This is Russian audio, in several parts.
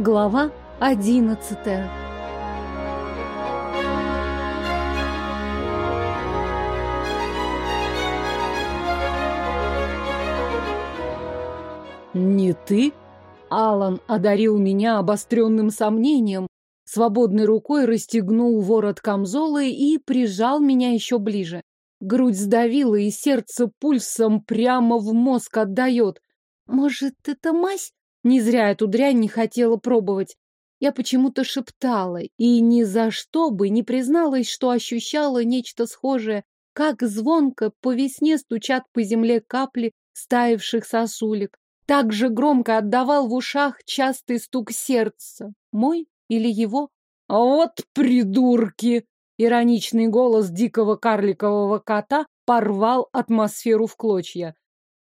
Глава одиннадцатая. «Не ты?» Алан одарил меня обостренным сомнением, свободной рукой расстегнул ворот камзола и прижал меня еще ближе. Грудь сдавила, и сердце пульсом прямо в мозг отдает. Может, это мазь? Не зря эту дрянь не хотела пробовать. Я почему-то шептала и ни за что бы не призналась, что ощущала нечто схожее, как звонко по весне стучат по земле капли стаивших сосулек. Так же громко отдавал в ушах частый стук сердца. Мой или его? «Вот придурки!» Ироничный голос дикого карликового кота порвал атмосферу в клочья.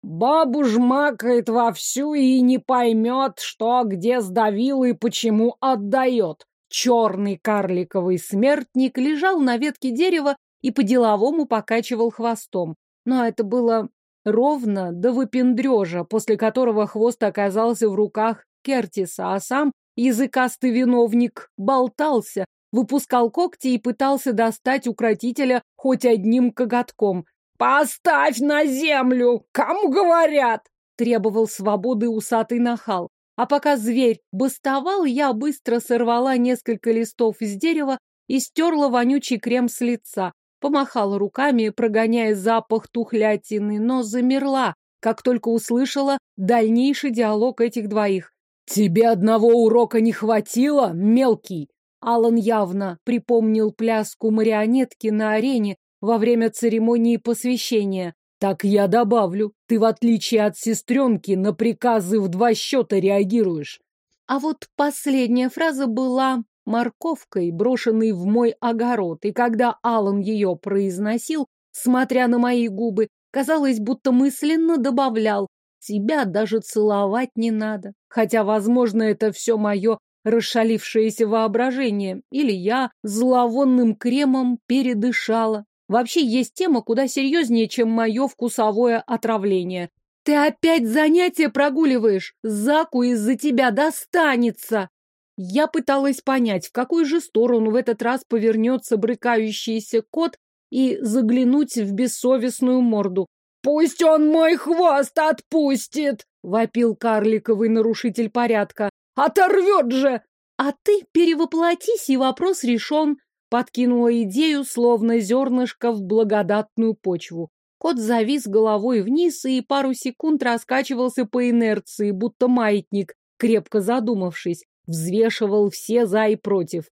Бабу жмакает вовсю и не поймет, что где сдавил и почему отдает. Черный карликовый смертник лежал на ветке дерева и по-деловому покачивал хвостом. Но это было ровно до выпендрежа, после которого хвост оказался в руках Кертиса, а сам языкастый виновник болтался, выпускал когти и пытался достать укротителя хоть одним коготком. «Поставь на землю! Кому говорят?» Требовал свободы усатый нахал. А пока зверь бастовал, я быстро сорвала несколько листов из дерева и стерла вонючий крем с лица. Помахала руками, прогоняя запах тухлятины, но замерла, как только услышала дальнейший диалог этих двоих. «Тебе одного урока не хватило, мелкий?» Алан явно припомнил пляску марионетки на арене во время церемонии посвящения. Так я добавлю, ты, в отличие от сестренки, на приказы в два счета реагируешь. А вот последняя фраза была морковкой, брошенной в мой огород, и когда Алан ее произносил, смотря на мои губы, казалось, будто мысленно добавлял «Тебя даже целовать не надо». Хотя, возможно, это все мое расшалившееся воображение, или я зловонным кремом передышала. Вообще есть тема куда серьезнее, чем мое вкусовое отравление. Ты опять занятия прогуливаешь? Заку из-за тебя достанется! Я пыталась понять, в какую же сторону в этот раз повернется брыкающийся кот и заглянуть в бессовестную морду. «Пусть он мой хвост отпустит!» — вопил карликовый нарушитель порядка. «Оторвет же!» «А ты перевоплотись, и вопрос решен!» Подкинула идею, словно зернышко в благодатную почву. Кот завис головой вниз и пару секунд раскачивался по инерции, будто маятник, крепко задумавшись, взвешивал все за и против.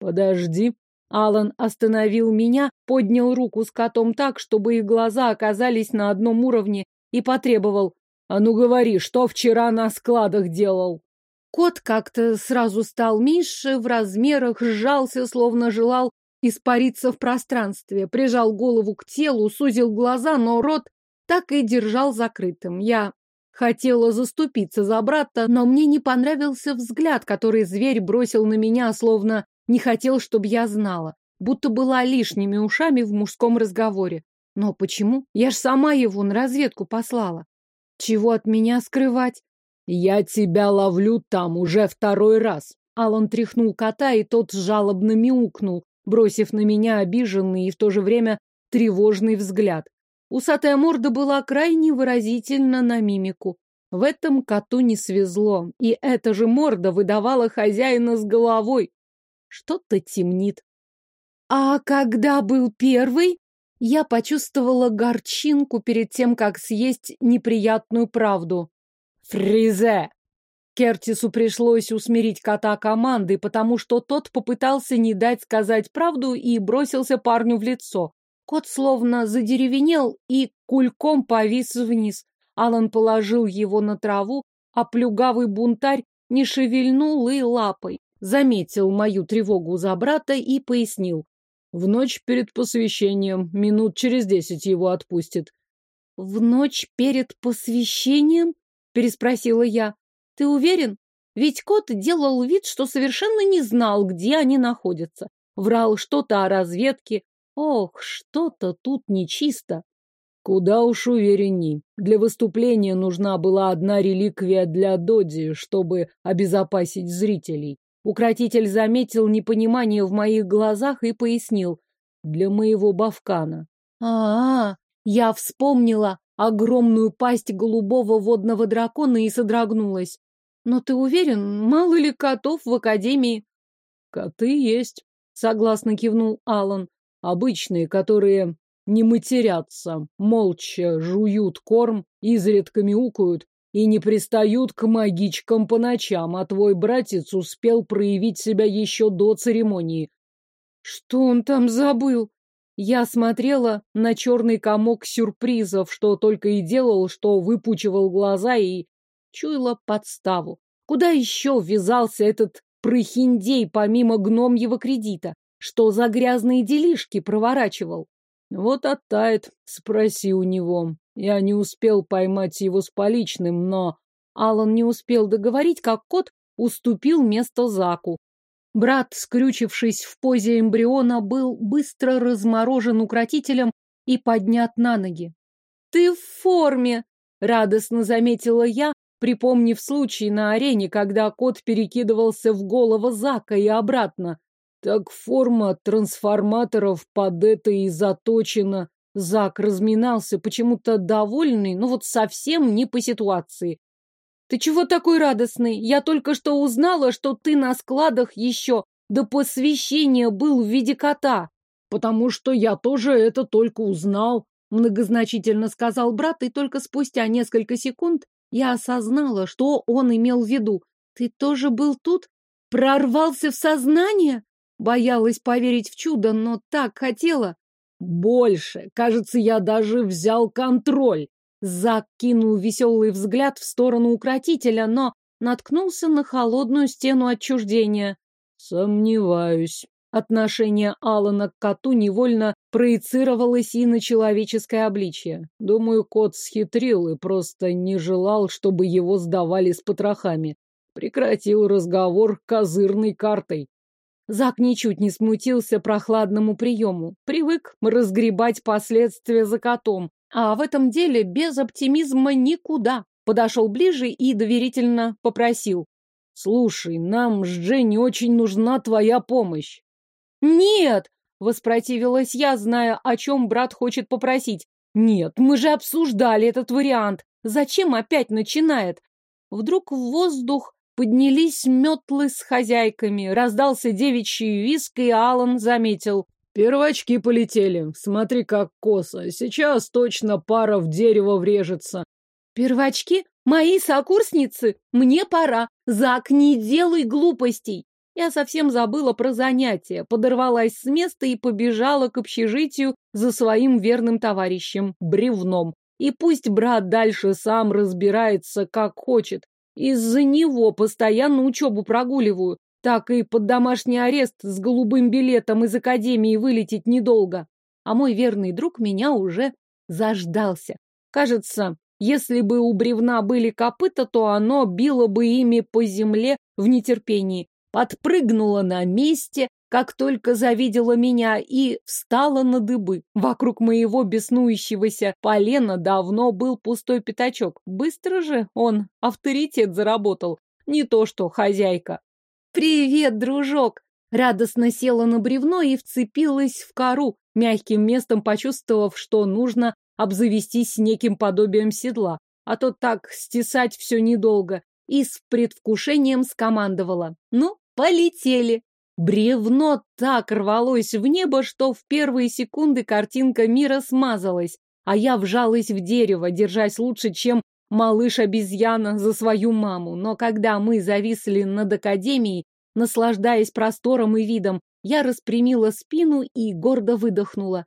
«Подожди». Алан остановил меня, поднял руку с котом так, чтобы их глаза оказались на одном уровне, и потребовал. «А ну говори, что вчера на складах делал?» Кот как-то сразу стал меньше в размерах, сжался, словно желал испариться в пространстве, прижал голову к телу, сузил глаза, но рот так и держал закрытым. Я хотела заступиться за брата, но мне не понравился взгляд, который зверь бросил на меня, словно не хотел, чтобы я знала, будто была лишними ушами в мужском разговоре. Но почему? Я ж сама его на разведку послала. Чего от меня скрывать? «Я тебя ловлю там уже второй раз!» Алан тряхнул кота, и тот жалобно мяукнул, бросив на меня обиженный и в то же время тревожный взгляд. Усатая морда была крайне выразительна на мимику. В этом коту не свезло, и эта же морда выдавала хозяина с головой. Что-то темнит. А когда был первый, я почувствовала горчинку перед тем, как съесть неприятную правду. «Фризе!» Кертису пришлось усмирить кота командой, потому что тот попытался не дать сказать правду и бросился парню в лицо. Кот словно задеревенел и кульком повис вниз. Алан положил его на траву, а плюгавый бунтарь не шевельнул и лапой. Заметил мою тревогу за брата и пояснил. В ночь перед посвящением, минут через десять его отпустит. В ночь перед посвящением? Переспросила я. Ты уверен? Ведь кот делал вид, что совершенно не знал, где они находятся. Врал что-то о разведке. Ох, что-то тут нечисто. Куда уж уверенней. Для выступления нужна была одна реликвия для Доди, чтобы обезопасить зрителей. Укротитель заметил непонимание в моих глазах и пояснил. Для моего Бавкана. А, -а, а Я вспомнила огромную пасть голубого водного дракона и содрогнулась. Но ты уверен, мало ли котов в Академии? Коты есть, согласно кивнул Алан. Обычные, которые не матерятся, молча жуют корм, изредка мяукают и не пристают к магичкам по ночам, а твой братец успел проявить себя еще до церемонии. Что он там забыл? Я смотрела на черный комок сюрпризов, что только и делал, что выпучивал глаза и чуяла подставу. Куда еще ввязался этот прохиндей помимо гномьего кредита? Что за грязные делишки проворачивал? Вот оттает, спроси у него. Я не успел поймать его с поличным, но... Алан не успел договорить, как кот уступил место Заку. Брат, скрючившись в позе эмбриона, был быстро разморожен укротителем и поднят на ноги. «Ты в форме!» — радостно заметила я, припомнив случай на арене, когда кот перекидывался в голову Зака и обратно. Так форма трансформаторов под это и заточена. Зак разминался, почему-то довольный, но вот совсем не по ситуации. Ты чего такой радостный? Я только что узнала, что ты на складах еще до посвящения был в виде кота. Потому что я тоже это только узнал, многозначительно сказал брат, и только спустя несколько секунд я осознала, что он имел в виду. Ты тоже был тут? Прорвался в сознание? Боялась поверить в чудо, но так хотела. Больше. Кажется, я даже взял контроль. Зак кинул веселый взгляд в сторону укротителя, но наткнулся на холодную стену отчуждения. Сомневаюсь. Отношение Алана к коту невольно проецировалось и на человеческое обличье. Думаю, кот схитрил и просто не желал, чтобы его сдавали с потрохами. Прекратил разговор козырной картой. Зак ничуть не смутился прохладному приему. Привык разгребать последствия за котом. А в этом деле без оптимизма никуда. Подошел ближе и доверительно попросил. «Слушай, нам с Дженни очень нужна твоя помощь». «Нет!» — воспротивилась я, зная, о чем брат хочет попросить. «Нет, мы же обсуждали этот вариант. Зачем опять начинает?» Вдруг в воздух Поднялись метлы с хозяйками, раздался девичий виск, и Алан заметил. Первочки полетели. Смотри, как косо. Сейчас точно пара в дерево врежется. Первочки? Мои сокурсницы? Мне пора. Зак, не делай глупостей. Я совсем забыла про занятия, подорвалась с места и побежала к общежитию за своим верным товарищем, бревном. И пусть брат дальше сам разбирается, как хочет. Из-за него постоянно учебу прогуливаю. Так и под домашний арест с голубым билетом из академии вылететь недолго. А мой верный друг меня уже заждался. Кажется, если бы у бревна были копыта, то оно било бы ими по земле в нетерпении. Подпрыгнуло на месте, как только завидела меня, и встала на дыбы. Вокруг моего беснующегося полена давно был пустой пятачок. Быстро же он авторитет заработал. Не то что хозяйка. «Привет, дружок!» Радостно села на бревно и вцепилась в кору, мягким местом почувствовав, что нужно обзавестись неким подобием седла, а то так стесать все недолго, и с предвкушением скомандовала. «Ну, полетели!» Бревно так рвалось в небо, что в первые секунды картинка мира смазалась, а я вжалась в дерево, держась лучше, чем малыш-обезьяна за свою маму. Но когда мы зависли над академией, наслаждаясь простором и видом, я распрямила спину и гордо выдохнула.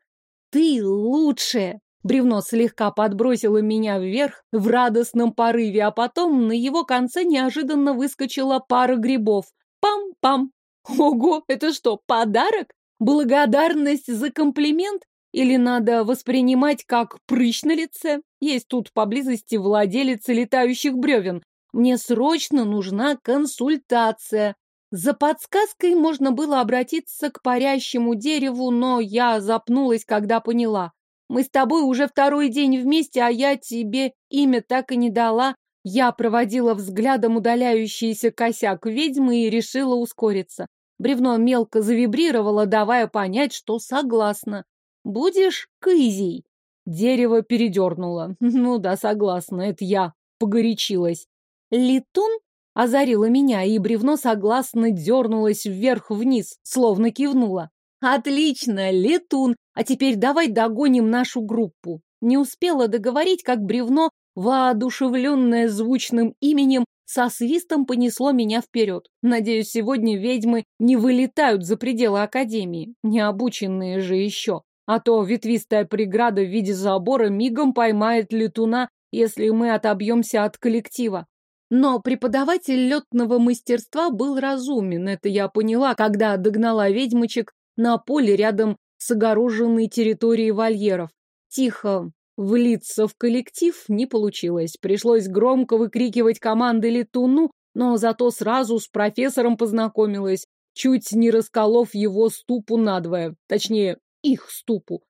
«Ты лучшая!» Бревно слегка подбросило меня вверх в радостном порыве, а потом на его конце неожиданно выскочила пара грибов. Пам-пам! Ого, это что, подарок? Благодарность за комплимент? Или надо воспринимать как прыщ на лице? Есть тут поблизости владелец летающих бревен. Мне срочно нужна консультация. За подсказкой можно было обратиться к парящему дереву, но я запнулась, когда поняла. Мы с тобой уже второй день вместе, а я тебе имя так и не дала. Я проводила взглядом удаляющийся косяк ведьмы и решила ускориться. Бревно мелко завибрировало, давая понять, что согласна. «Будешь кызей?» Дерево передернуло. «Ну да, согласна, это я погорячилась». «Летун?» озарило меня, и бревно согласно дернулось вверх-вниз, словно кивнуло. «Отлично, летун! А теперь давай догоним нашу группу». Не успела договорить, как бревно, воодушевленное звучным именем, со свистом понесло меня вперед. Надеюсь, сегодня ведьмы не вылетают за пределы Академии, не обученные же еще. А то ветвистая преграда в виде забора мигом поймает летуна, если мы отобьемся от коллектива. Но преподаватель летного мастерства был разумен, это я поняла, когда догнала ведьмочек на поле рядом с огороженной территорией вольеров. Тихо влиться в коллектив не получилось. Пришлось громко выкрикивать команды летуну, но зато сразу с профессором познакомилась, чуть не расколов его ступу надвое. Точнее, их ступу.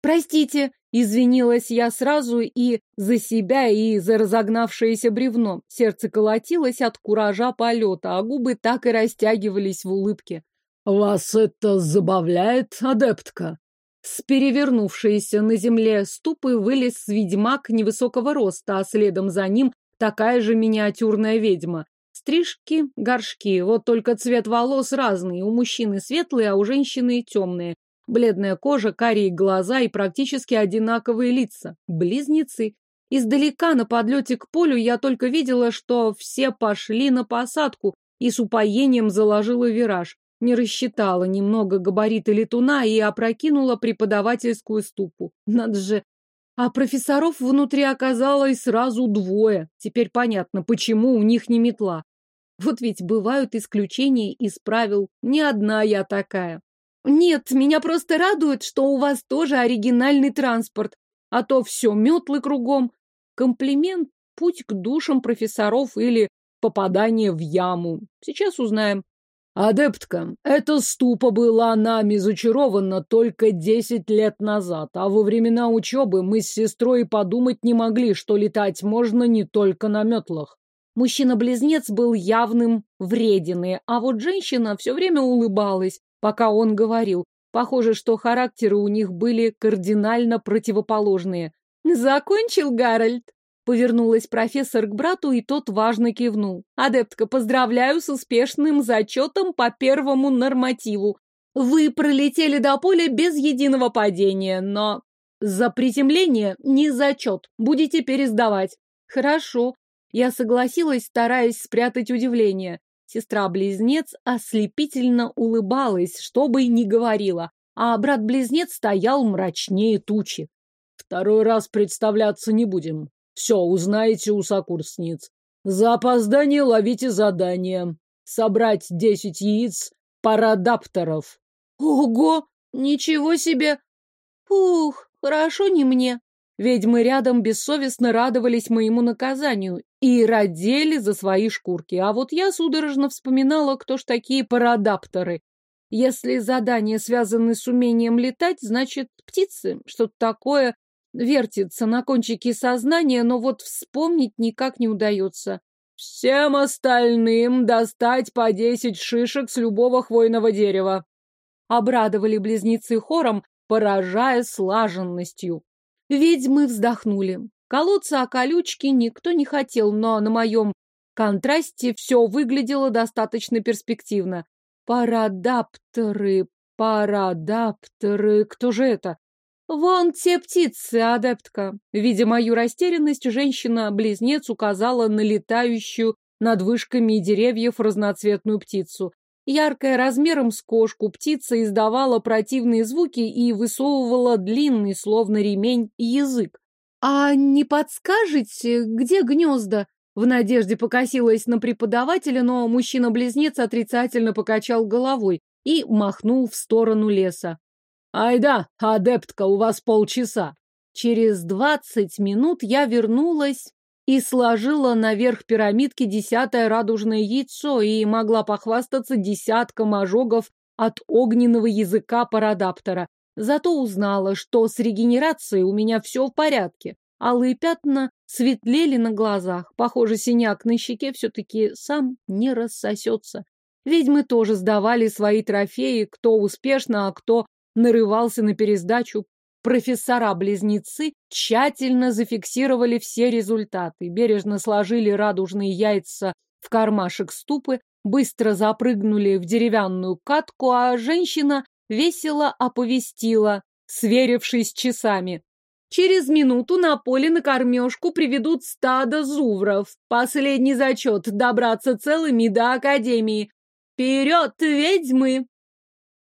«Простите», — извинилась я сразу и за себя, и за разогнавшееся бревно. Сердце колотилось от куража полета, а губы так и растягивались в улыбке. «Вас это забавляет, адептка?» С перевернувшейся на земле ступы вылез ведьмак невысокого роста, а следом за ним такая же миниатюрная ведьма. Стрижки, горшки, вот только цвет волос разный, у мужчины светлые, а у женщины темные. Бледная кожа, карие глаза и практически одинаковые лица. Близнецы. Издалека на подлете к полю я только видела, что все пошли на посадку и с упоением заложила вираж. Не рассчитала немного габариты летуна и опрокинула преподавательскую ступу. Надо же. А профессоров внутри оказалось сразу двое. Теперь понятно, почему у них не метла. Вот ведь бывают исключения из правил. Не одна я такая. Нет, меня просто радует, что у вас тоже оригинальный транспорт. А то все метлы кругом. Комплимент – путь к душам профессоров или попадание в яму. Сейчас узнаем. Адептка, эта ступа была нами зачарована только десять лет назад, а во времена учебы мы с сестрой подумать не могли, что летать можно не только на метлах. Мужчина-близнец был явным врединой, а вот женщина все время улыбалась, пока он говорил. Похоже, что характеры у них были кардинально противоположные. «Закончил, Гарольд?» Повернулась профессор к брату, и тот важно кивнул. «Адептка, поздравляю с успешным зачетом по первому нормативу. Вы пролетели до поля без единого падения, но за приземление не зачет. Будете пересдавать». «Хорошо». Я согласилась, стараясь спрятать удивление. Сестра-близнец ослепительно улыбалась, что бы ни говорила, а брат-близнец стоял мрачнее тучи. «Второй раз представляться не будем. Все узнаете у сокурсниц. За опоздание ловите задание. Собрать десять яиц парадапторов». «Ого! Ничего себе! Ух, хорошо не мне!» Ведьмы рядом бессовестно радовались моему наказанию и родили за свои шкурки. А вот я судорожно вспоминала, кто ж такие парадапторы. Если задания связаны с умением летать, значит, птицы, что-то такое вертится на кончике сознания, но вот вспомнить никак не удается. Всем остальным достать по десять шишек с любого хвойного дерева. Обрадовали близнецы хором, поражая слаженностью. Ведьмы вздохнули. Колоться о колючки никто не хотел, но на моем контрасте все выглядело достаточно перспективно. Парадапторы, парадапторы, кто же это? Вон те птицы, адептка. Видя мою растерянность, женщина-близнец указала на летающую над вышками деревьев разноцветную птицу. Яркая размером с кошку, птица издавала противные звуки и высовывала длинный, словно ремень, язык. «А не подскажете, где гнезда?» В надежде покосилась на преподавателя, но мужчина-близнец отрицательно покачал головой и махнул в сторону леса. «Айда, адептка, у вас полчаса!» Через двадцать минут я вернулась и сложила наверх пирамидки десятое радужное яйцо и могла похвастаться десятком ожогов от огненного языка парадаптора. Зато узнала, что с регенерацией у меня все в порядке. Алые пятна светлели на глазах. Похоже, синяк на щеке все-таки сам не рассосется. Ведьмы тоже сдавали свои трофеи, кто успешно, а кто нарывался на пересдачу. Профессора-близнецы тщательно зафиксировали все результаты, бережно сложили радужные яйца в кармашек ступы, быстро запрыгнули в деревянную катку, а женщина весело оповестила, сверившись часами. Через минуту на поле на кормежку приведут стадо зувров. Последний зачет — добраться целыми до Академии. Вперед, ведьмы!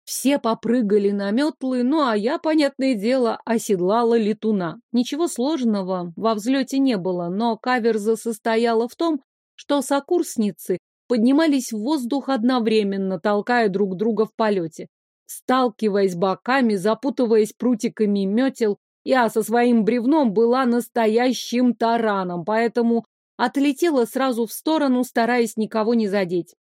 Все попрыгали на метлы, ну а я, понятное дело, оседлала летуна. Ничего сложного во взлете не было, но каверза состояла в том, что сокурсницы поднимались в воздух одновременно, толкая друг друга в полете. Сталкиваясь боками, запутываясь прутиками метел, я со своим бревном была настоящим тараном, поэтому отлетела сразу в сторону, стараясь никого не задеть.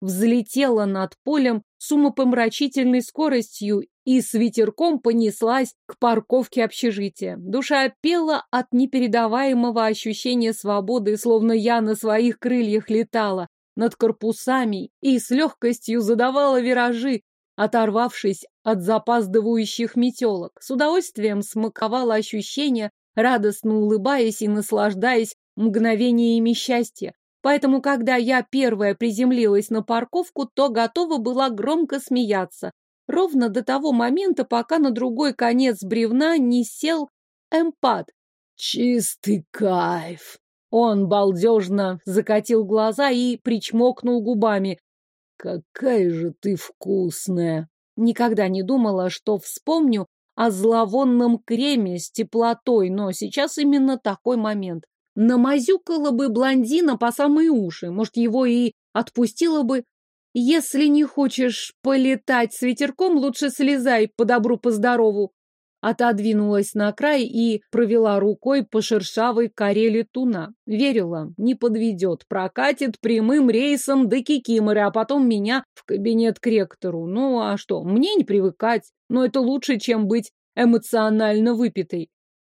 Взлетела над полем с умопомрачительной скоростью и с ветерком понеслась к парковке общежития. Душа пела от непередаваемого ощущения свободы, словно я на своих крыльях летала над корпусами и с легкостью задавала виражи, оторвавшись от запаздывающих метелок. С удовольствием смаковала ощущения, радостно улыбаясь и наслаждаясь мгновениями счастья. Поэтому, когда я первая приземлилась на парковку, то готова была громко смеяться. Ровно до того момента, пока на другой конец бревна не сел эмпат. «Чистый кайф!» Он балдежно закатил глаза и причмокнул губами. Какая же ты вкусная! Никогда не думала, что вспомню о зловонном креме с теплотой, но сейчас именно такой момент. Намазюкала бы блондина по самые уши, может, его и отпустила бы. Если не хочешь полетать с ветерком, лучше слезай по добру, по здорову отодвинулась на край и провела рукой по шершавой коре летуна. Верила, не подведет, прокатит прямым рейсом до Кикиморы, а потом меня в кабинет к ректору. Ну, а что, мне не привыкать, но это лучше, чем быть эмоционально выпитой.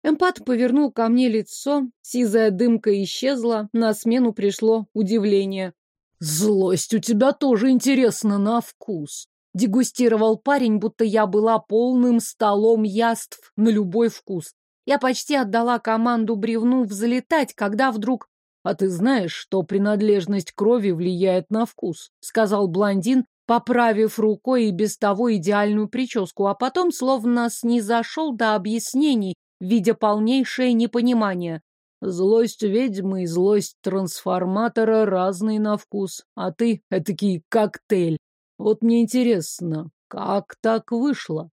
Эмпат повернул ко мне лицо, сизая дымка исчезла, на смену пришло удивление. «Злость у тебя тоже интересна на вкус», Дегустировал парень, будто я была полным столом яств на любой вкус. Я почти отдала команду бревну взлетать, когда вдруг... «А ты знаешь, что принадлежность крови влияет на вкус?» — сказал блондин, поправив рукой и без того идеальную прическу, а потом словно снизошел до объяснений, видя полнейшее непонимание. Злость ведьмы и злость трансформатора разные на вкус, а ты — этакий коктейль. Вот мне интересно, как так вышло?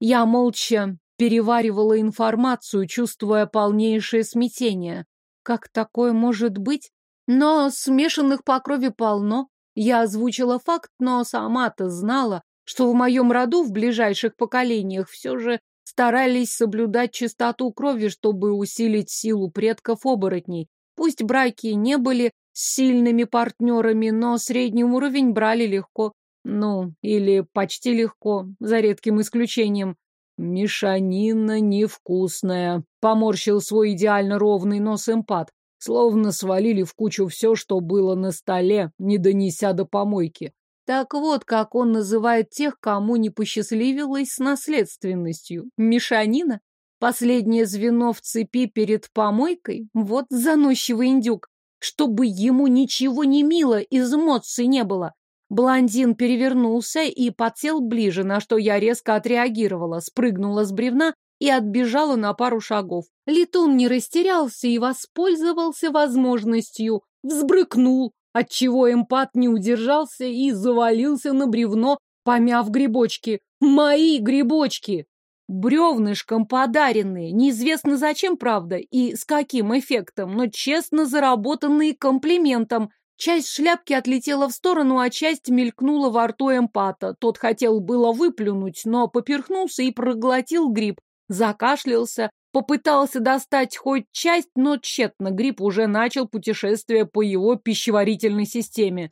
Я молча переваривала информацию, чувствуя полнейшее смятение. Как такое может быть? Но смешанных по крови полно. Я озвучила факт, но сама-то знала, что в моем роду в ближайших поколениях все же старались соблюдать чистоту крови, чтобы усилить силу предков-оборотней. Пусть браки не были сильными партнерами, но средний уровень брали легко. Ну, или почти легко, за редким исключением. Мешанина невкусная. Поморщил свой идеально ровный нос эмпат. Словно свалили в кучу все, что было на столе, не донеся до помойки. Так вот, как он называет тех, кому не посчастливилось с наследственностью. Мешанина? Последнее звено в цепи перед помойкой? Вот заносчивый индюк. Чтобы ему ничего не мило, из эмоций не было. Блондин перевернулся и подсел ближе, на что я резко отреагировала, спрыгнула с бревна и отбежала на пару шагов. Летун не растерялся и воспользовался возможностью, взбрыкнул, отчего эмпат не удержался и завалился на бревно, помяв грибочки. Мои грибочки! Бревнышком подаренные, неизвестно зачем, правда, и с каким эффектом, но честно заработанные комплиментом – Часть шляпки отлетела в сторону, а часть мелькнула во рту эмпата. Тот хотел было выплюнуть, но поперхнулся и проглотил гриб. Закашлялся, попытался достать хоть часть, но тщетно гриб уже начал путешествие по его пищеварительной системе.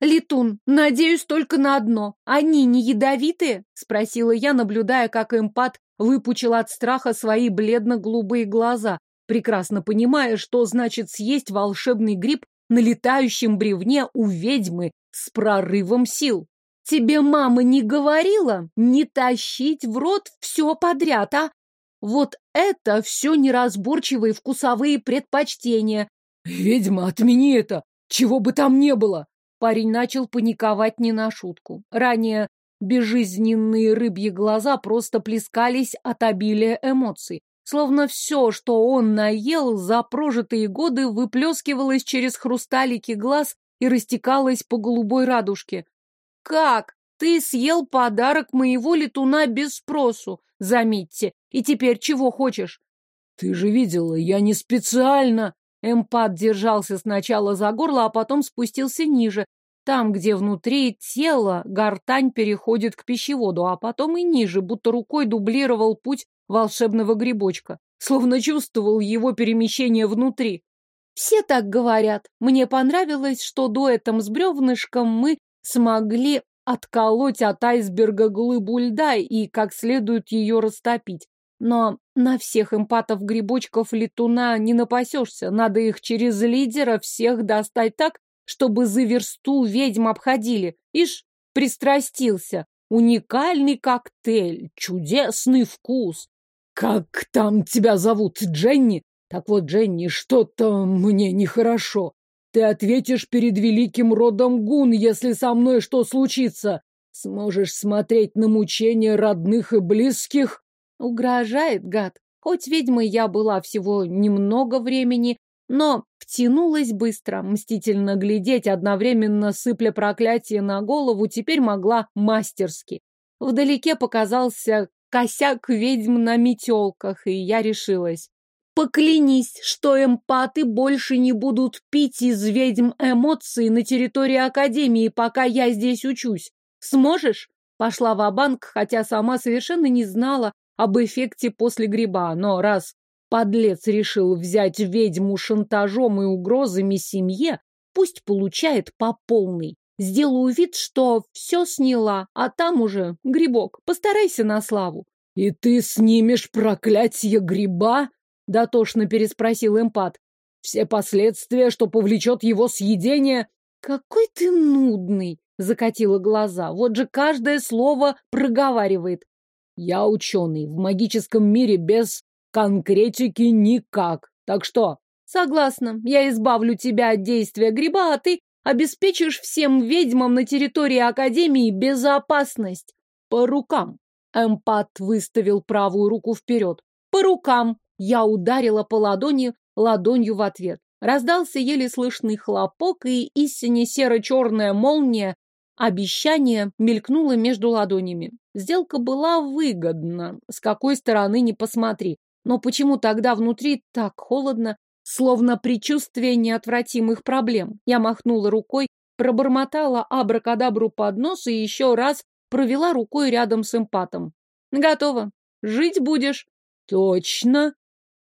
Летун, надеюсь только на одно. Они не ядовитые? Спросила я, наблюдая, как эмпат выпучил от страха свои бледно-голубые глаза, прекрасно понимая, что значит съесть волшебный гриб на летающем бревне у ведьмы с прорывом сил. Тебе мама не говорила не тащить в рот все подряд, а? Вот это все неразборчивые вкусовые предпочтения. Ведьма, отмени это! Чего бы там не было! Парень начал паниковать не на шутку. Ранее безжизненные рыбьи глаза просто плескались от обилия эмоций. Словно все, что он наел за прожитые годы, выплескивалось через хрусталики глаз и растекалось по голубой радужке. «Как? Ты съел подарок моего летуна без спросу, заметьте, и теперь чего хочешь?» «Ты же видела, я не специально...» Эмпат держался сначала за горло, а потом спустился ниже, там, где внутри тела гортань переходит к пищеводу, а потом и ниже, будто рукой дублировал путь волшебного грибочка, словно чувствовал его перемещение внутри. Все так говорят. Мне понравилось, что до дуэтом с бревнышком мы смогли отколоть от айсберга глыбу льда и как следует ее растопить. Но на всех эмпатов-грибочков летуна не напасешься. Надо их через лидера всех достать так, чтобы за версту ведьм обходили. Ишь, пристрастился. Уникальный коктейль, чудесный вкус. Как там тебя зовут, Дженни? Так вот, Дженни, что-то мне нехорошо. Ты ответишь перед великим родом Гун, если со мной что случится. Сможешь смотреть на мучения родных и близких? Угрожает, гад. Хоть ведьмой я была всего немного времени, но втянулась быстро, мстительно глядеть, одновременно сыпля проклятие на голову, теперь могла мастерски. Вдалеке показался косяк ведьм на метелках, и я решилась. Поклянись, что эмпаты больше не будут пить из ведьм эмоции на территории Академии, пока я здесь учусь. Сможешь? Пошла в банк хотя сама совершенно не знала об эффекте после гриба, но раз подлец решил взять ведьму шантажом и угрозами семье, пусть получает по полной. Сделаю вид, что все сняла, а там уже грибок. Постарайся на славу. И ты снимешь проклятие гриба? Дотошно переспросил эмпат. Все последствия, что повлечет его съедение... Какой ты нудный! Закатила глаза. Вот же каждое слово проговаривает. Я ученый. В магическом мире без конкретики никак. Так что? Согласна. Я избавлю тебя от действия гриба, а ты обеспечишь всем ведьмам на территории Академии безопасность. По рукам. Эмпат выставил правую руку вперед. По рукам. Я ударила по ладони ладонью в ответ. Раздался еле слышный хлопок, и истине серо-черная молния обещание мелькнуло между ладонями. Сделка была выгодна, с какой стороны не посмотри. Но почему тогда внутри так холодно, словно предчувствие неотвратимых проблем? Я махнула рукой, пробормотала абракадабру под нос и еще раз провела рукой рядом с эмпатом. Готово. Жить будешь. Точно.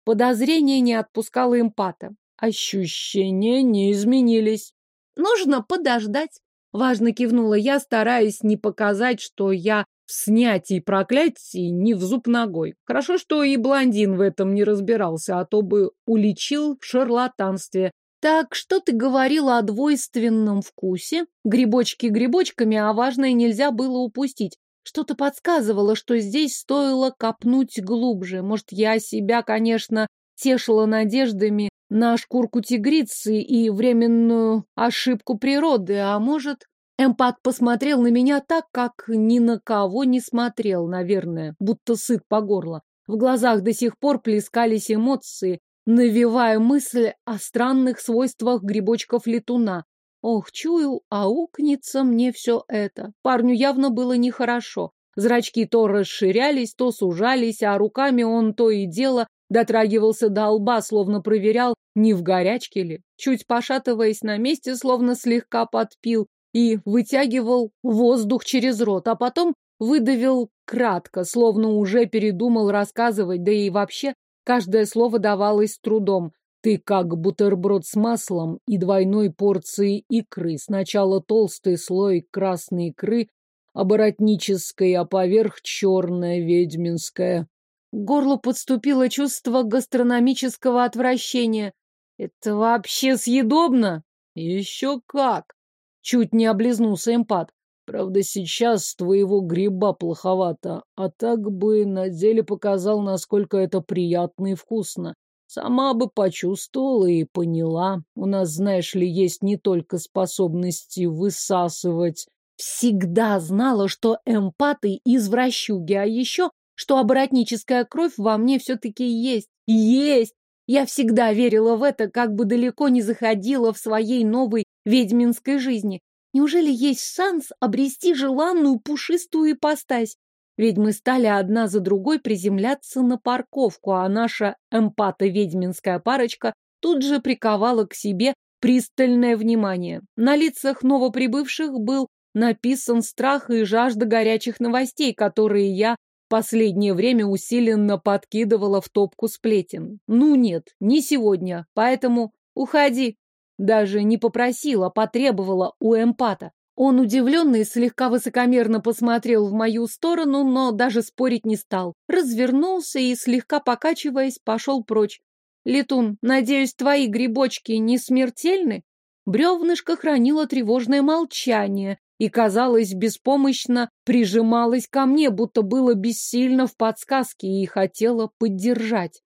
Подозрение не отпускало эмпата. Ощущения не изменились. Нужно подождать. Важно кивнула я, стараясь не показать, что я в снятии проклятий не в зуб ногой. Хорошо, что и блондин в этом не разбирался, а то бы уличил в шарлатанстве. Так, что ты говорила о двойственном вкусе? Грибочки грибочками, а важное нельзя было упустить. Что-то подсказывало, что здесь стоило копнуть глубже. Может, я себя, конечно, тешила надеждами на шкурку тигрицы и временную ошибку природы, а может... Эмпат посмотрел на меня так, как ни на кого не смотрел, наверное, будто сыт по горло. В глазах до сих пор плескались эмоции, навевая мысль о странных свойствах грибочков летуна. Ох, чую, аукнется мне все это. Парню явно было нехорошо. Зрачки то расширялись, то сужались, а руками он то и дело дотрагивался до лба, словно проверял, не в горячке ли. Чуть пошатываясь на месте, словно слегка подпил, и вытягивал воздух через рот, а потом выдавил кратко, словно уже передумал рассказывать, да и вообще каждое слово давалось с трудом. Ты как бутерброд с маслом и двойной порцией икры. Сначала толстый слой красной икры, оборотнической, а поверх черная ведьминская. К горлу подступило чувство гастрономического отвращения. Это вообще съедобно? Еще как! Чуть не облизнулся эмпат. Правда, сейчас твоего гриба плоховато, а так бы на деле показал, насколько это приятно и вкусно. Сама бы почувствовала и поняла. У нас, знаешь ли, есть не только способности высасывать. Всегда знала, что эмпаты извращуги, а еще, что оборотническая кровь во мне все-таки есть. Есть! Я всегда верила в это, как бы далеко не заходила в своей новой ведьминской жизни. Неужели есть шанс обрести желанную пушистую ипостась? Ведьмы стали одна за другой приземляться на парковку, а наша эмпато-ведьминская парочка тут же приковала к себе пристальное внимание. На лицах новоприбывших был написан страх и жажда горячих новостей, которые я в последнее время усиленно подкидывала в топку сплетен. Ну нет, не сегодня, поэтому уходи. Даже не попросила, потребовала у эмпата. Он удивленно и слегка высокомерно посмотрел в мою сторону, но даже спорить не стал. Развернулся и, слегка покачиваясь, пошел прочь. «Летун, надеюсь, твои грибочки не смертельны?» Бревнышко хранило тревожное молчание и, казалось, беспомощно прижималось ко мне, будто было бессильно в подсказке и хотела поддержать.